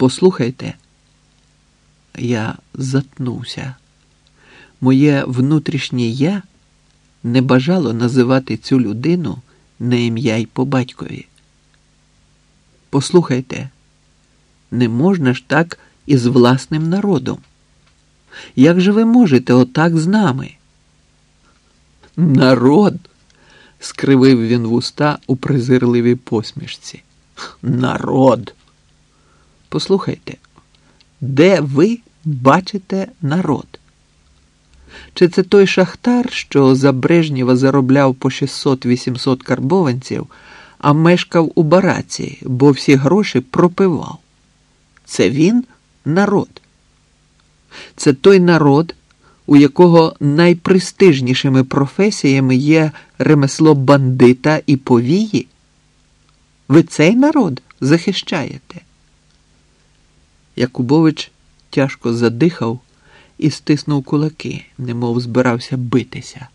Послухайте, я затнувся. Моє внутрішнє я не бажало називати цю людину на ім'я й по батькові. Послухайте, не можна ж так із власним народом. Як же ви можете отак з нами? Народ, скривив він вуста у презирливій посмішці. Народ. Послухайте, де ви бачите народ? Чи це той шахтар, що за Брежнєва заробляв по 600-800 карбованців, а мешкав у бараці, бо всі гроші пропивав? Це він народ. Це той народ, у якого найпрестижнішими професіями є ремесло бандита і повії? Ви цей народ захищаєте? Якубович тяжко задихав і стиснув кулаки, немов збирався битися.